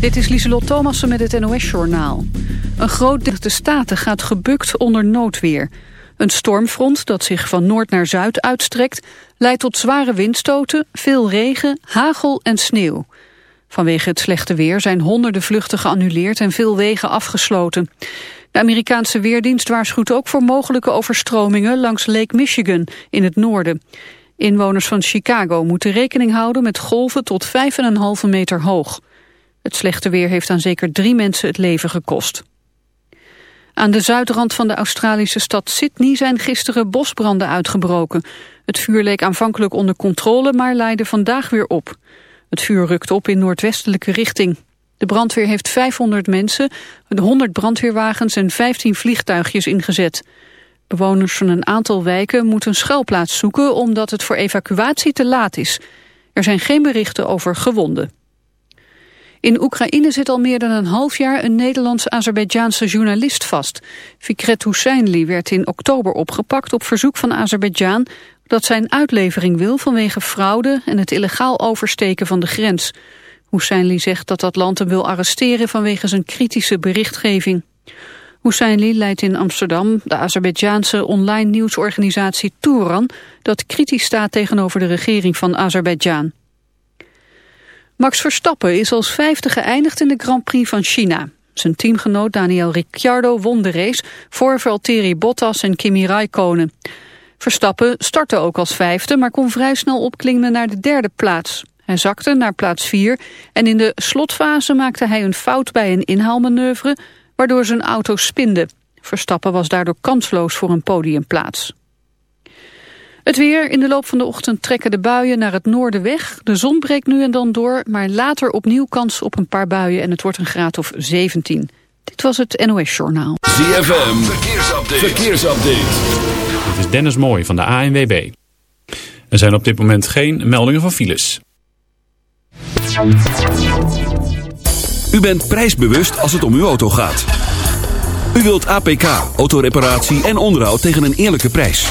Dit is Lieselot Thomassen met het NOS-journaal. Een groot deel de Staten gaat gebukt onder noodweer. Een stormfront dat zich van noord naar zuid uitstrekt... leidt tot zware windstoten, veel regen, hagel en sneeuw. Vanwege het slechte weer zijn honderden vluchten geannuleerd... en veel wegen afgesloten. De Amerikaanse Weerdienst waarschuwt ook voor mogelijke overstromingen... langs Lake Michigan in het noorden. Inwoners van Chicago moeten rekening houden met golven tot 5,5 meter hoog. Het slechte weer heeft aan zeker drie mensen het leven gekost. Aan de zuidrand van de Australische stad Sydney zijn gisteren bosbranden uitgebroken. Het vuur leek aanvankelijk onder controle, maar leidde vandaag weer op. Het vuur rukt op in noordwestelijke richting. De brandweer heeft 500 mensen, 100 brandweerwagens en 15 vliegtuigjes ingezet. Bewoners van een aantal wijken moeten een schuilplaats zoeken omdat het voor evacuatie te laat is. Er zijn geen berichten over gewonden. In Oekraïne zit al meer dan een half jaar een Nederlands-Azerbeidjaanse journalist vast. Fikret Husseinli werd in oktober opgepakt op verzoek van Azerbeidzjan dat zijn uitlevering wil vanwege fraude en het illegaal oversteken van de grens. Husseinli zegt dat dat land hem wil arresteren vanwege zijn kritische berichtgeving. Husseinli leidt in Amsterdam de Azerbeidzjaanse online nieuwsorganisatie Touran... dat kritisch staat tegenover de regering van Azerbeidzjan. Max Verstappen is als vijfde geëindigd in de Grand Prix van China. Zijn teamgenoot Daniel Ricciardo won de race voor Valtteri Bottas en Kimi Raikkonen. Verstappen startte ook als vijfde, maar kon vrij snel opklimmen naar de derde plaats. Hij zakte naar plaats vier en in de slotfase maakte hij een fout bij een inhaalmanoeuvre, waardoor zijn auto spinde. Verstappen was daardoor kansloos voor een podiumplaats. Het weer. In de loop van de ochtend trekken de buien naar het noorden weg. De zon breekt nu en dan door, maar later opnieuw kans op een paar buien en het wordt een graad of 17. Dit was het NOS Journaal. ZFM. Verkeersupdate. Verkeersupdate. Dit is Dennis Mooij van de ANWB. Er zijn op dit moment geen meldingen van files. U bent prijsbewust als het om uw auto gaat. U wilt APK, autoreparatie en onderhoud tegen een eerlijke prijs.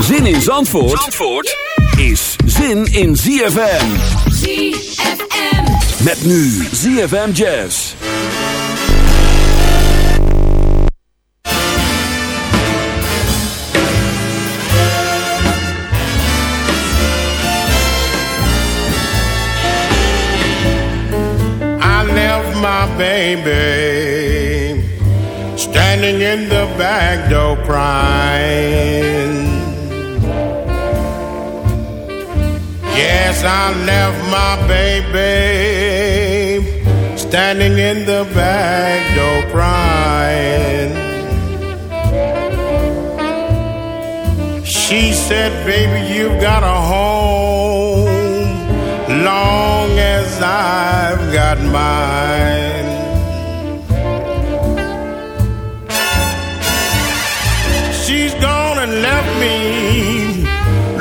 Zin in Zandvoort, Zandvoort is zin in ZFM. ZFM. Met nu ZFM Jazz. I left my baby standing in the back door crying. I left my baby standing in the back door crying. She said, Baby, you've got a home long as I've got mine. She's gone and left me,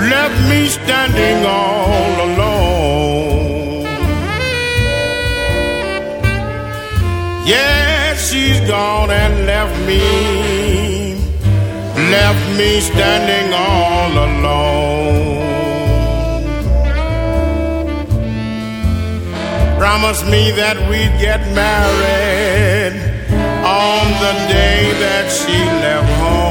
left me standing all me, left me standing all alone. promised me that we'd get married on the day that she left home.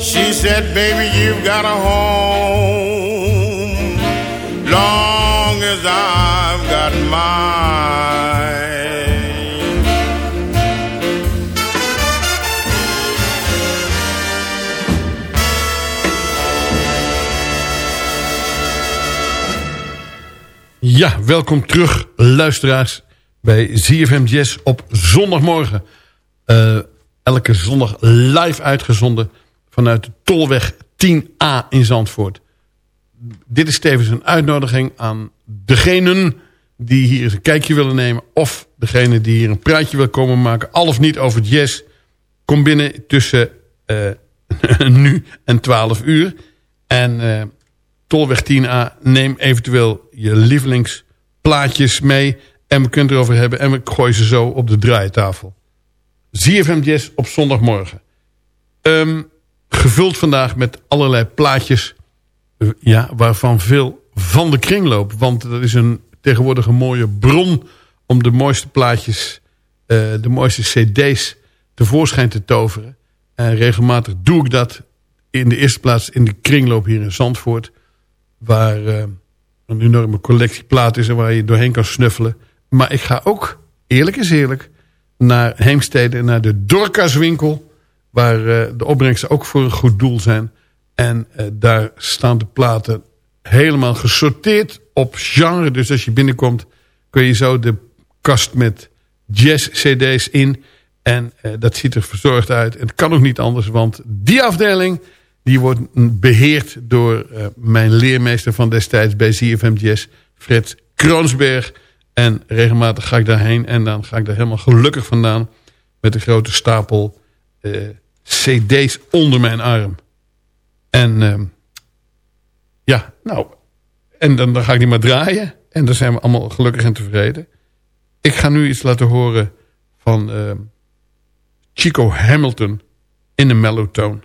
She said, baby, you've got a home long as I've got. Ja, welkom terug luisteraars bij ZFM Jazz op zondagmorgen. Eh, elke zondag live uitgezonden vanuit de Tolweg 10A in Zandvoort. Dit is tevens een uitnodiging aan degenen die hier eens een kijkje willen nemen... of degene die hier een praatje wil komen maken, al of niet over jazz... kom binnen tussen eh, nu en 12 uur. En eh, Tolweg 10A, neem eventueel je lievelingsplaatjes mee... en we kunnen het erover hebben en we gooien ze zo op de draaitafel. ZFM Jazz op zondagmorgen. Ehm, gevuld vandaag met allerlei plaatjes... eh, ja, waarvan veel van de kringloop. Want dat is een, tegenwoordig een mooie bron... om de mooiste plaatjes, eh, de mooiste cd's tevoorschijn te toveren. En regelmatig doe ik dat in de eerste plaats in de kringloop hier in Zandvoort... waar eh, een enorme collectie platen is en waar je doorheen kan snuffelen. Maar ik ga ook, eerlijk is eerlijk, naar Heemstede naar de Dorcaswinkel... waar eh, de opbrengsten ook voor een goed doel zijn. En eh, daar staan de platen helemaal gesorteerd op genre. Dus als je binnenkomt kun je zo de kast met jazz-cd's in... En eh, dat ziet er verzorgd uit. En het kan ook niet anders, want die afdeling... die wordt beheerd door mijn leermeester van destijds bij ZFM Jazz... Fred Kroonsberg. En regelmatig ga ik daarheen en dan ga ik daar helemaal gelukkig vandaan... met een grote stapel eh, cd's onder mijn arm. En ehm, ja, nou... En dan, ga ik die maar draaien. En dan zijn we allemaal gelukkig en tevreden. Ik ga nu iets laten horen van... ehm, Chico Hamilton in een mellow tone.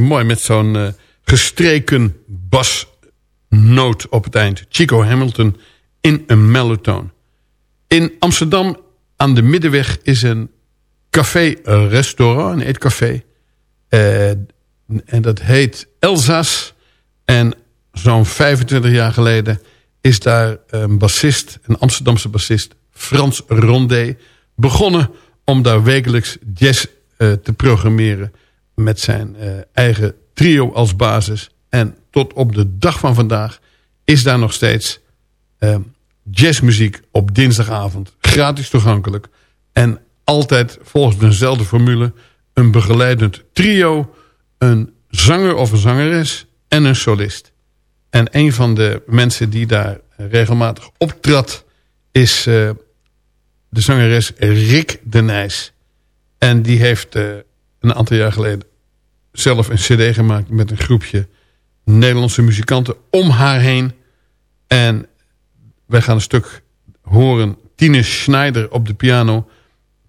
Mooi met zo'n eh, gestreken basnoot op het eind. Chico Hamilton in een mellotoon. In Amsterdam aan de Middenweg is een café-restaurant, een eetcafé. Uh, en dat heet Elzas. En zo'n 25 jaar geleden is daar een bassist, een Amsterdamse bassist, Frans Rondé, begonnen om daar wekelijks jazz uh, te programmeren met zijn uh, eigen trio als basis. En tot op de dag van vandaag is daar nog steeds uh, jazzmuziek op dinsdagavond. Gratis toegankelijk. En altijd volgens dezelfde formule een begeleidend trio, een zanger of een zangeres en een solist. En een van de mensen die daar regelmatig optrad is uh, de zangeres Rick de Nijs. En die heeft een aantal jaar geleden zelf een cd gemaakt met een groepje Nederlandse muzikanten om haar heen. En wij gaan een stuk horen. Tine Schneider op de piano.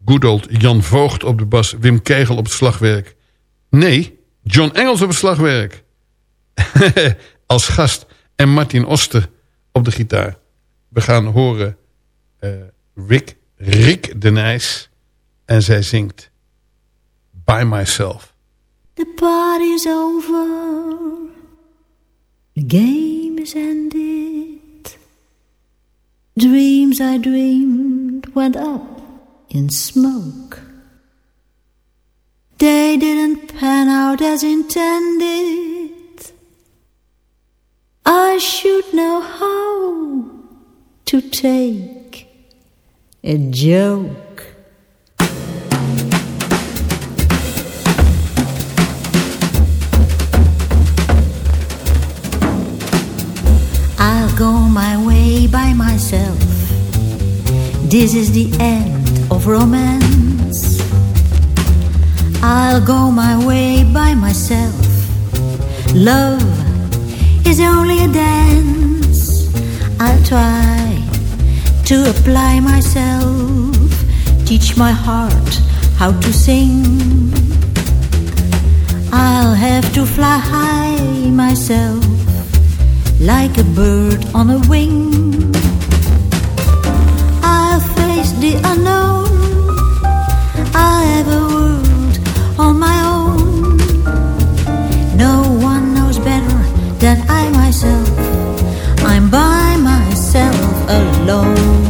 Good old Jan Voogd op de bas. Wim Kegel op het slagwerk. Nee, John Engels op het slagwerk. Als gast. En Martin Oster op de gitaar. We gaan horen uh, Rick, Rick de Nijs. En zij zingt By Myself. The party's over. The game is ended. Dreams I dreamed went up in smoke. They didn't pan out as intended. I should know how to take a joke. Myself. This is the end of romance. I'll go my way by myself. Love is only a dance. I'll try to apply myself, teach my heart how to sing. I'll have to fly high myself, like a bird on a wing. The unknown. I'll have a world on my own. No one knows better than I myself. I'm by myself alone.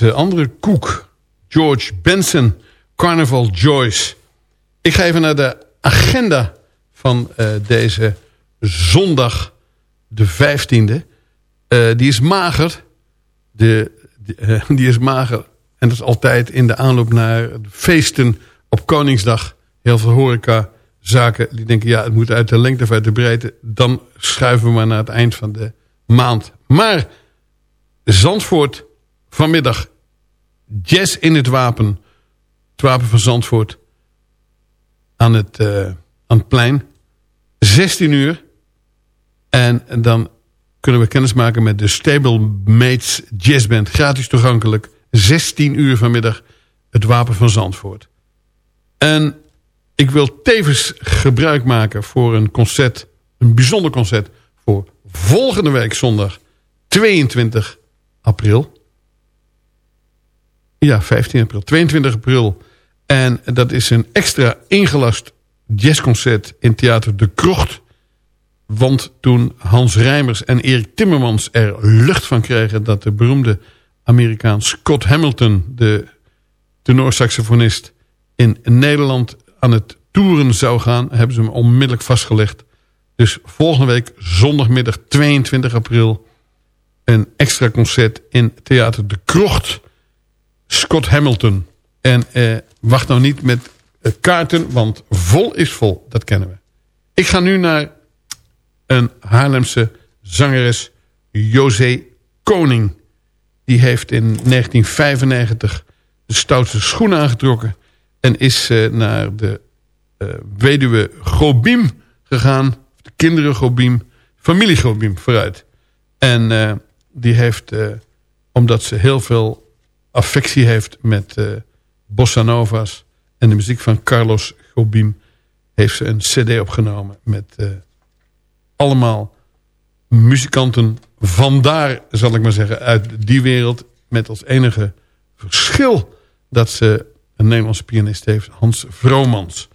Uh, andere koek. George Benson, Carnival Joyce. Ik ga even naar de agenda van uh, deze zondag, de 15e. Uh, die is mager. De, die is mager. En dat is altijd in de aanloop naar feesten op Koningsdag. Heel veel horeca zaken die denken... ja, het moet uit de lengte of uit de breedte. Dan schuiven we maar naar het eind van de maand. Maar Zandvoort vanmiddag jazz in het wapen. Het wapen van Zandvoort aan het, uh, aan het plein. 16 uur. En dan kunnen we kennis maken met de Stablemates Jazzband. Gratis toegankelijk. 16 uur vanmiddag het wapen van Zandvoort. En ik wil tevens gebruik maken voor een concert. Een bijzonder concert voor volgende week zondag 22 april. Ja, 15 april. 22 april. En dat is een extra ingelast jazzconcert in Theater De Krocht. Want toen Hans Rijmers en Erik Timmermans er lucht van kregen... dat de beroemde Amerikaan Scott Hamilton, de tenorsaxofonist... in Nederland aan het toeren zou gaan... hebben ze hem onmiddellijk vastgelegd. Dus volgende week zondagmiddag 22 april een extra concert in Theater De Krocht. Scott Hamilton. En eh, wacht nou niet met eh, kaarten, want vol is vol. Dat kennen we. Ik ga nu naar een Haarlemse zangeres, José Koning. Die heeft in 1995 de stoutste schoenen aangetrokken... en is uh, naar de uh, weduwe Gobim gegaan. De kinderen Gobim, familie Gobim vooruit. En... Uh, die heeft, uh, omdat ze heel veel affectie heeft met uh, bossa nova's en de muziek van Carlos Gobim, heeft ze een cd opgenomen met uh, allemaal muzikanten vandaar, zal ik maar zeggen, uit die wereld. Met als enige verschil dat ze een Nederlandse pianist heeft, Hans Vromans.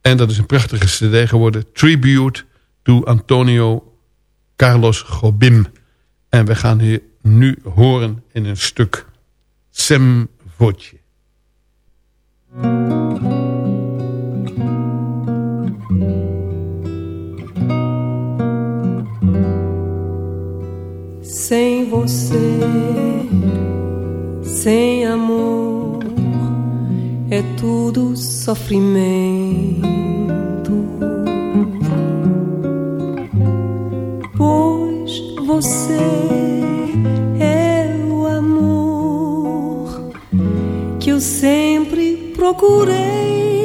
En dat is een prachtige cd geworden, Tribute to Antonio Carlos Gobim. En we gaan hier nu horen in een stuk Sem Voce. Sem você, sem amor, é tudo sofrimento. Pois você sempre procurei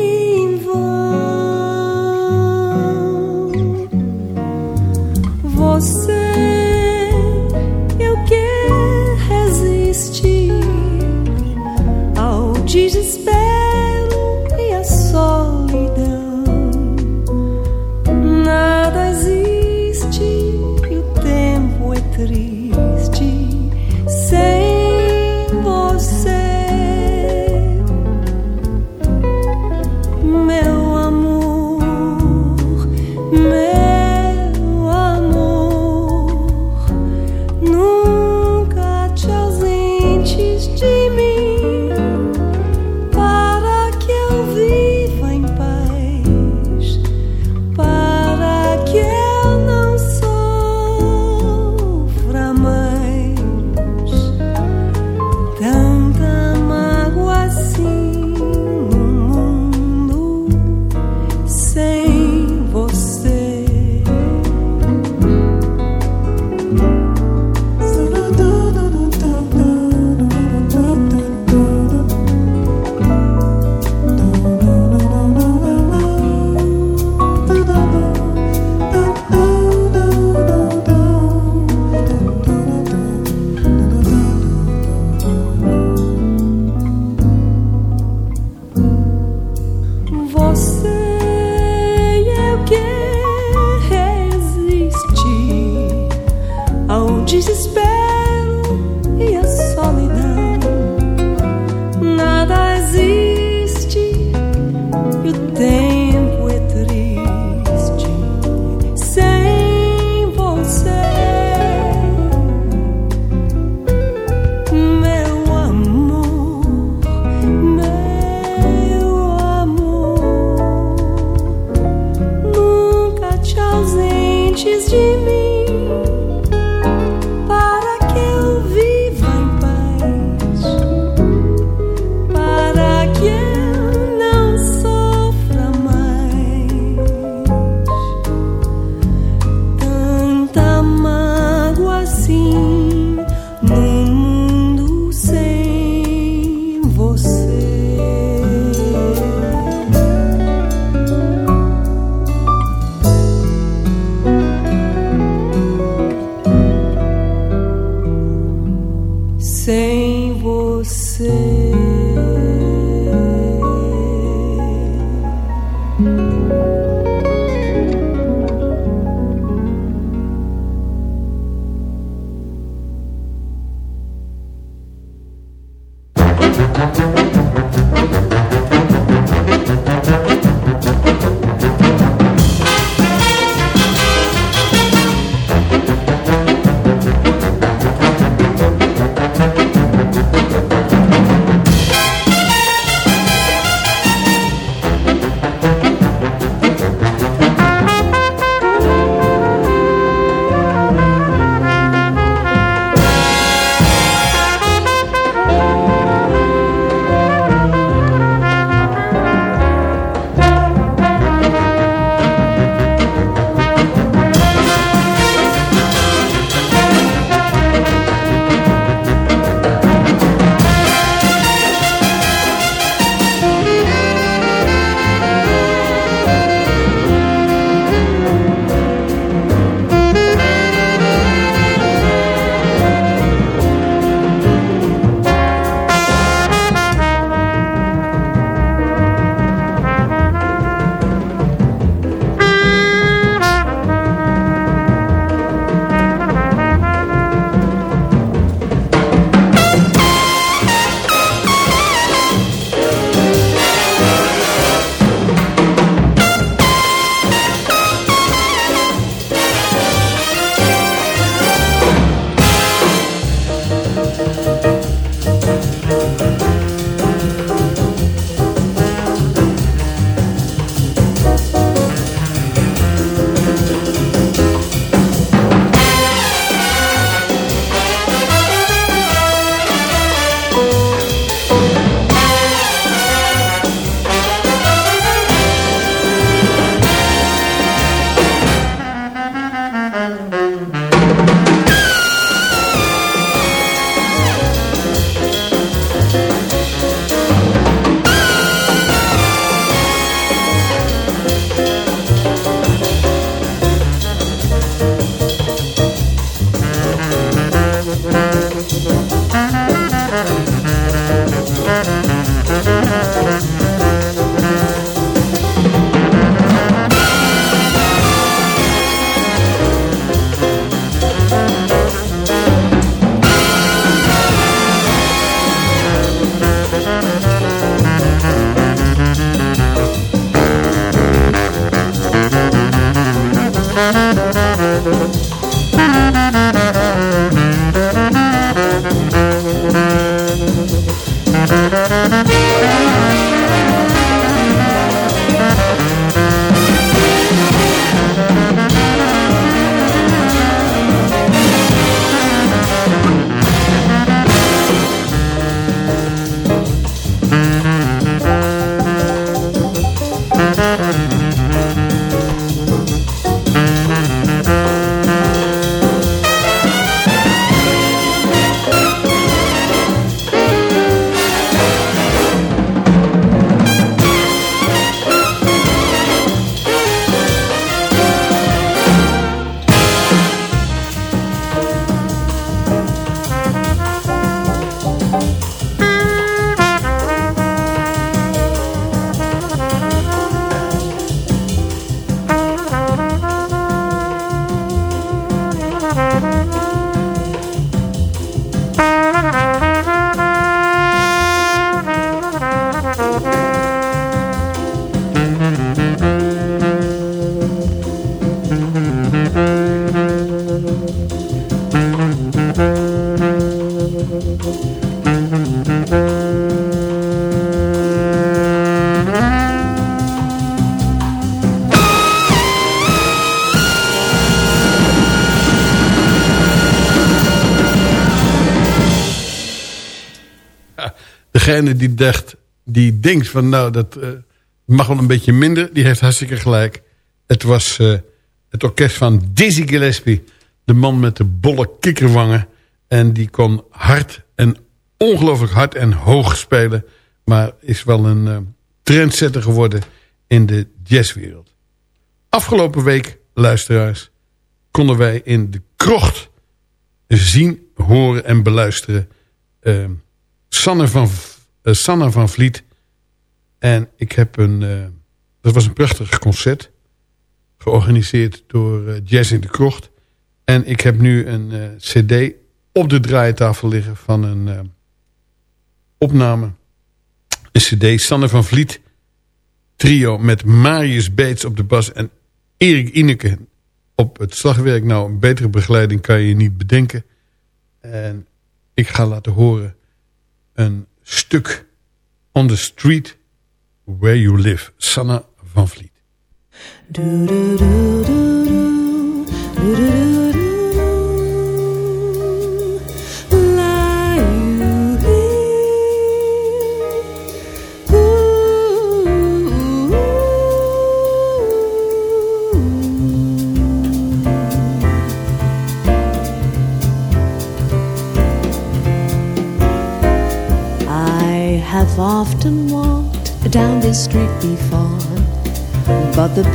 Degene die, dacht, die denkt van nou dat eh, mag wel een beetje minder. Die heeft hartstikke gelijk. Het was eh, het orkest van Dizzy Gillespie. De man met de bolle kikkerwangen. En die kon hard en ongelooflijk hard en hoog spelen. Maar is wel een uh, trendsetter geworden in de jazzwereld. Afgelopen week, luisteraars, konden wij in de krocht zien, horen en beluisteren... Uh, Sanne, van, uh, Sanne van Vliet. En ik heb een... Uh, dat was een prachtig concert. Georganiseerd door uh, Jazz in de Krocht. En ik heb nu een cd op de draaitafel liggen van een opname. Een cd, Sanne van Vliet trio met Marius Beets op de bas en Erik Ineke op het slagwerk. Nou, een betere begeleiding kan je niet bedenken. En ik ga laten horen een stuk On the Street Where You Live. Sanna van Vliet.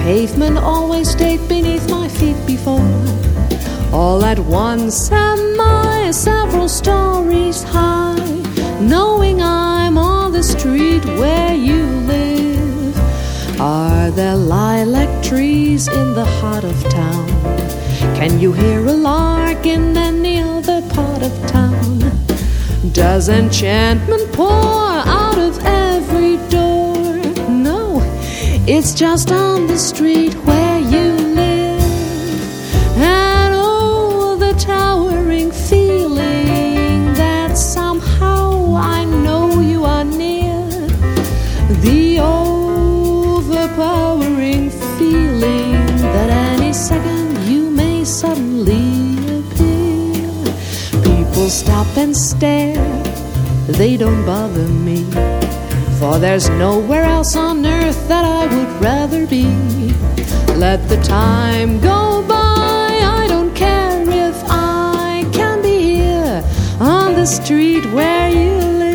Pavement always stayed beneath my feet before. All at once am I several stories high, knowing I'm on the street where you live. Are there lilac trees in the heart of town? Can you hear a lark in any other part of town? Does enchantment pour out of every door? It's just on the street where you live. And oh, the towering feeling that somehow I know you are near. The overpowering feeling that any second you may suddenly appear. People stop and stare, they don't bother me. For there's nowhere else on earth that I would rather be. Let the time go by, I don't care if I can be here on the street where you live.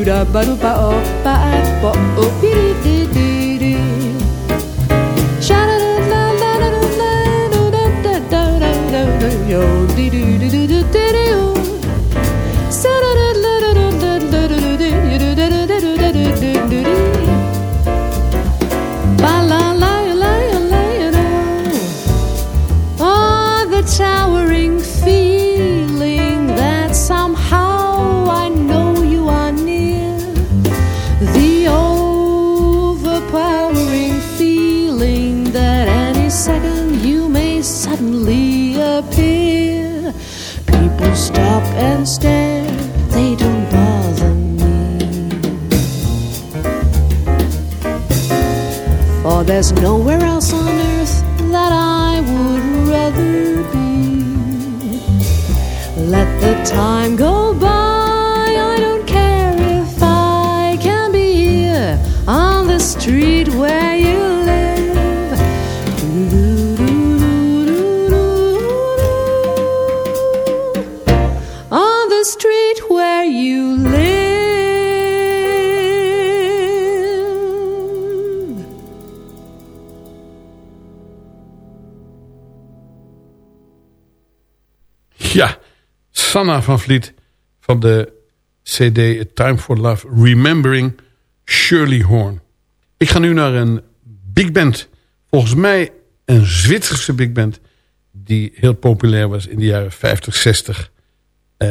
ba do ba oh ba oh ba oh Van Vliet van de CD A Time for Love Remembering Shirley Horn. Ik ga nu naar een big band. Volgens mij een Zwitserse big band die heel populair was in de jaren 50, 60. Eh,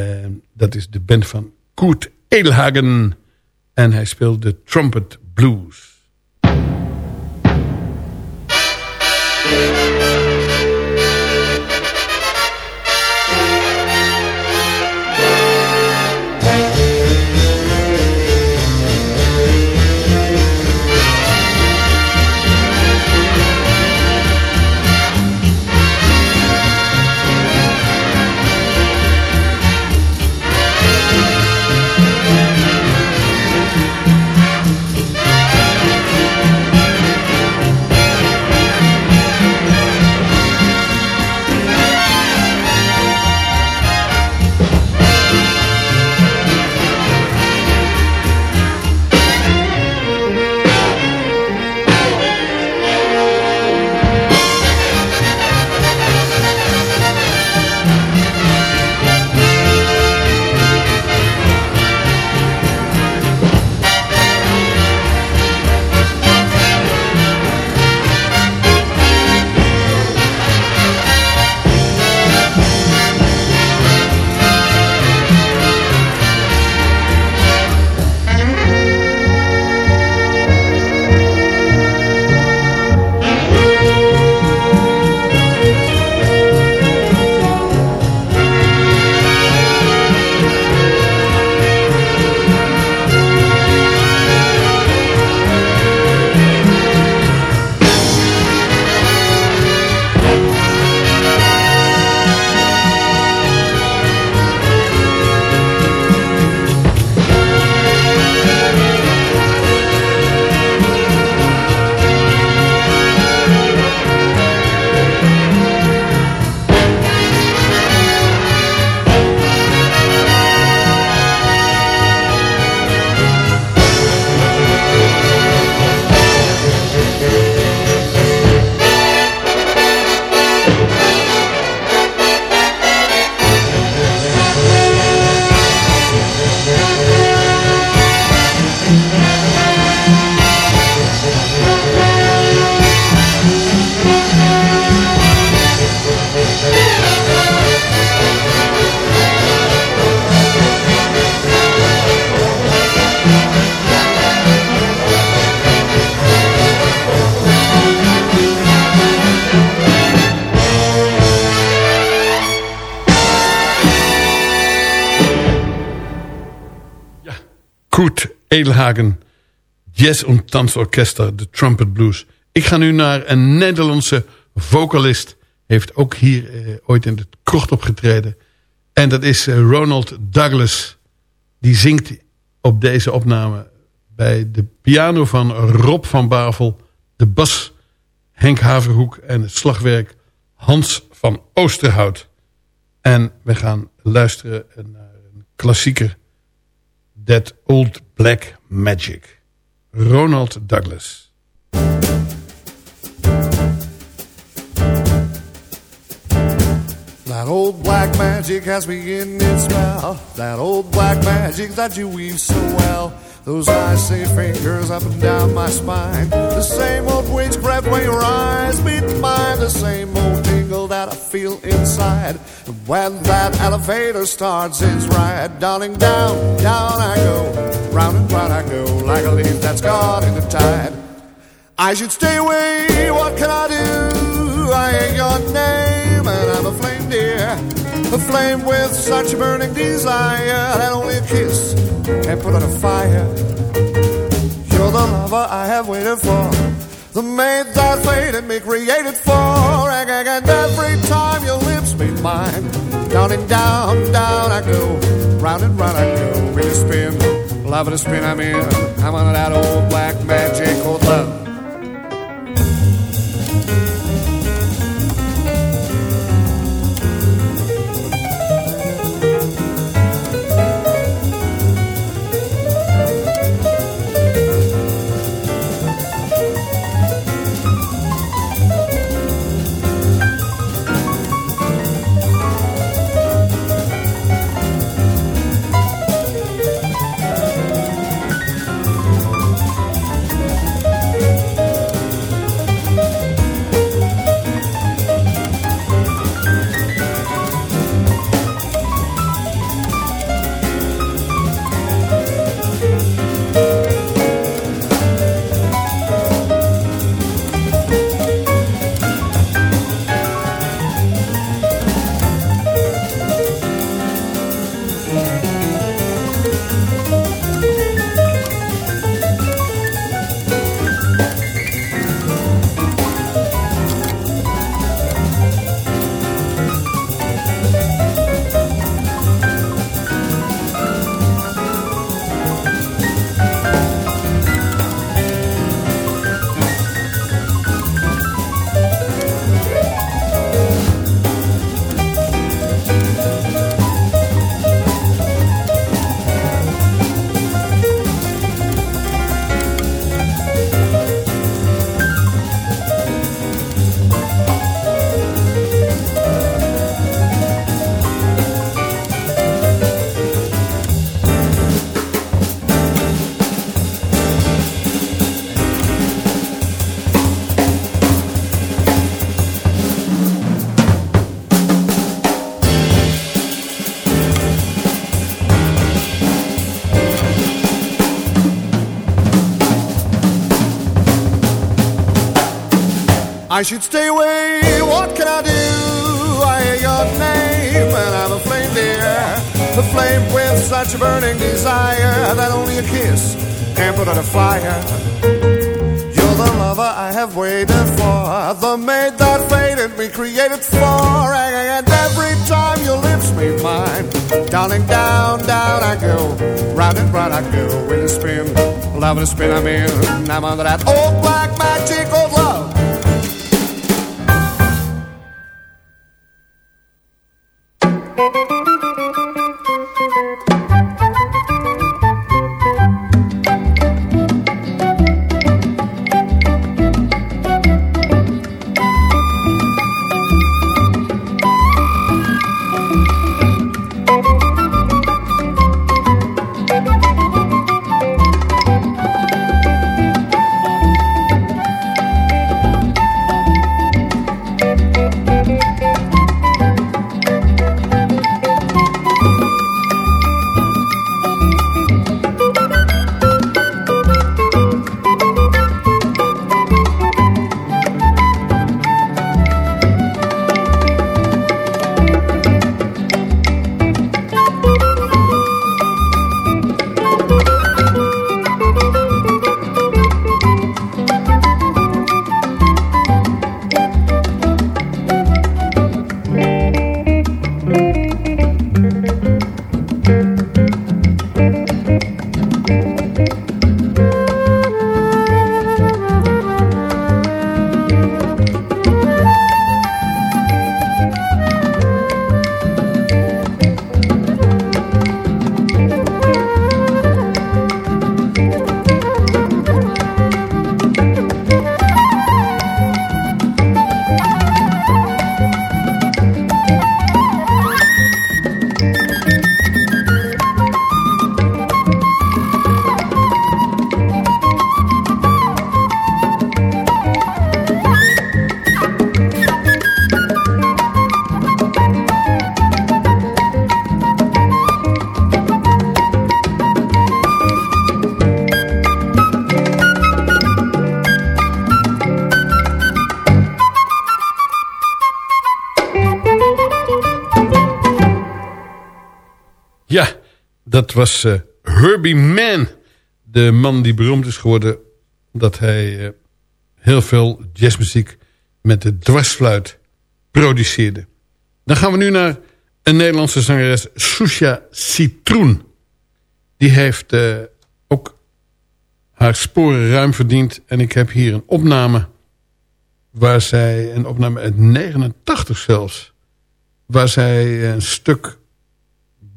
dat is de band van Kurt Edelhagen. En hij speelt de Trumpet Blues. Edelhagen, Jazz und Tanzorchester, de Trumpet Blues. Ik ga nu naar een Nederlandse vocalist. Heeft ook hier eh, ooit in het krocht opgetreden. En dat is eh, Ronald Douglas. Die zingt op deze opname bij de piano van Rob van Bavel... de bas Henk Haverhoek en het slagwerk Hans van Oosterhout. En we gaan luisteren naar een klassieker... That Old Black Magic. Ronald Douglas. That old black magic has me in its spell. That old black magic that you weave so well. Those icy fingers up and down my spine. The same old witchcraft when your eyes meet mine. The same old tingle that I feel inside. When that elevator starts its ride. Darling, down, down I go. Round and round I go. Like a leaf that's caught in the tide. I should stay away, what can I do? I ain't your name, and I'm a flame, dear. A flame with such burning desire that only a kiss can put out a fire. You're the lover I have waited for, the mate that faded me created for. And, every time your lips meet mine, down and down, down I go, round and round I go. With a spin, love it a spin I'm in. I'm under that old black magic called love. I should stay away, what can I do? I hear your name and I'm a flame, dear. The flame with such a burning desire that only a kiss can put out a fire. You're the lover I have waited for, the maid that faded me created for. And every time your lips meet mine, darling, down, down I go, round and round I go with a spin, love and a spin I'm in. I'm under that old was eh, Herbie Mann. De man die beroemd is geworden dat hij eh, heel veel jazzmuziek met de dwarsfluit produceerde. Dan gaan we nu naar een Nederlandse zangeres, Susha Citroen. Die heeft eh, ook haar sporen ruim verdiend. En ik heb hier een opname waar zij, een opname uit 89 zelfs... waar zij een stuk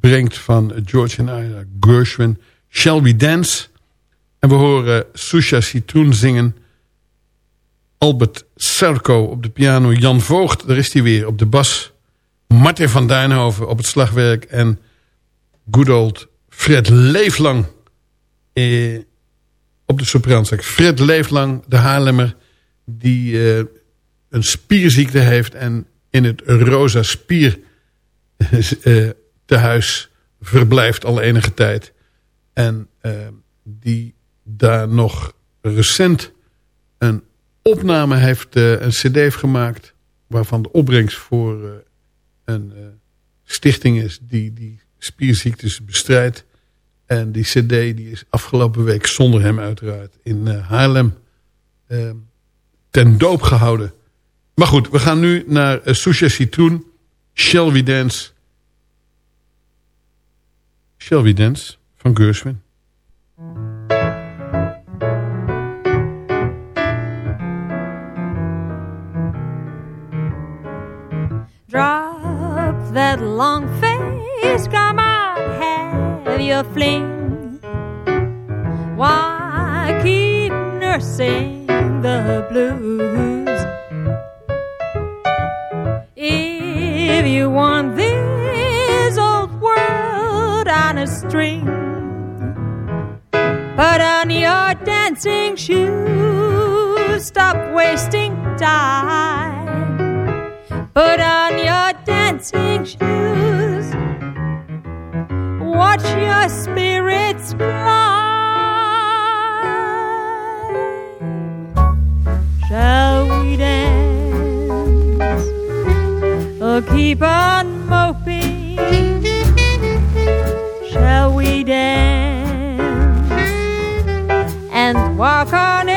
brengt van George en Ira Gershwin... Shall We Dance... En we horen Susha Citroen zingen. Albert Serco op de piano. Jan Voogd, daar is hij weer, op de bas. Martin van Duinhoven op het slagwerk. En good old Fred Leeflang eh, op de sopraansax. Fred Leeflang, de Haarlemmer, die eh, een spierziekte heeft... en in het Rosa Spier eh, huis verblijft al enige tijd. En eh, die daar nog recent een opname heeft, uh, een cd heeft gemaakt... waarvan de opbrengst voor uh, een stichting is die die spierziektes bestrijdt. En die cd die is afgelopen week zonder hem uiteraard in Haarlem ten doop gehouden. Maar goed, we gaan nu naar Susha Citroen, Shall We Dance... Shall We Dance van Gershwin. Drop that long face, come on, have your fling. Why keep nursing the blues? If you want string, put on your dancing shoes, stop wasting time. Put on your dancing shoes. Watch your spirits climb. Shall we dance or keep on moping? Dance and walk on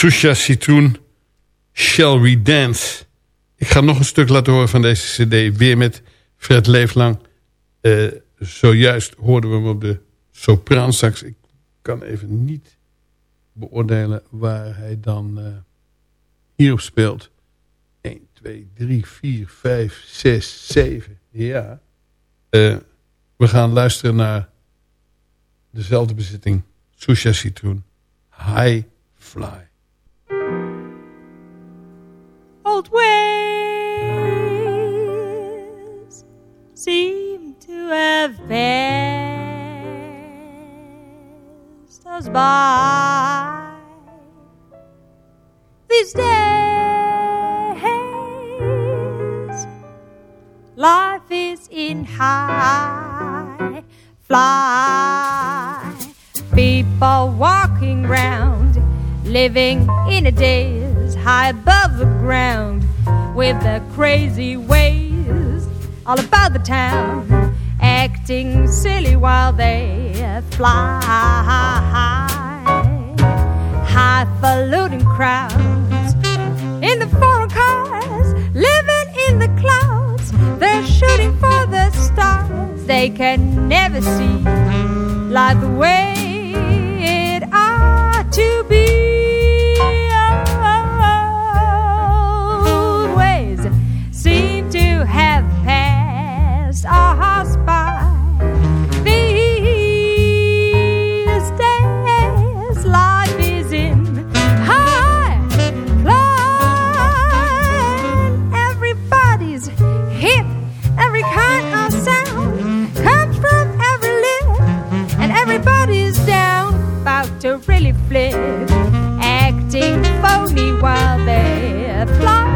Susha Citroen, Shall We Dance. Ik ga nog een stuk laten horen van deze cd. Weer met Fred Leeflang. Eh, zojuist hoorden we hem op de sopraansax. Ik kan even niet beoordelen waar hij dan eh, hierop speelt. 1, 2, 3, 4, 5, 6, 7. Ja. Eh, we gaan luisteren naar dezelfde bezitting. Susha Citroen. High Fly. Old ways seem to have passed us by these days. Life is in high fly. People walking round, living in a daze high above the ground with their crazy ways all about the town, acting silly while they fly. high Highfalutin crowds in the foreign cars, living in the clouds. They're shooting for the stars they can never see like the way it ought to be. Passed us by. These days, life is in high flying. Everybody's hip, every kind of sound comes from every lip, and everybody's down, about to really flip, acting phony while they fly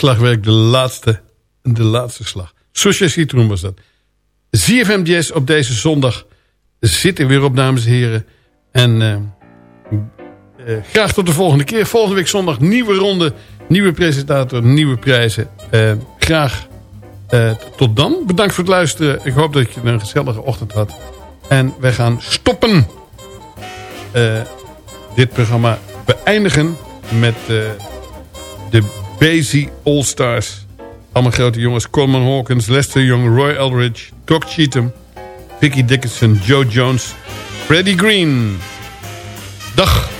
slagwerk, de laatste, de laatste slag. Susha Citroen was dat. ZFM Jazz op deze zondag zit er weer op, dames en heren. En eh, eh, graag tot de volgende keer. Volgende week zondag nieuwe ronde, nieuwe presentator, nieuwe prijzen. Eh, graag tot dan. Bedankt voor het luisteren. Ik hoop dat je een gezellige ochtend had. En wij gaan stoppen. dit programma beëindigen met de Basie All-Stars. Allemaal grote jongens. Coleman Hawkins, Lester Young, Roy Eldridge, Doc Cheatham, Vicky Dickinson, Joe Jones, Freddie Green. Dag.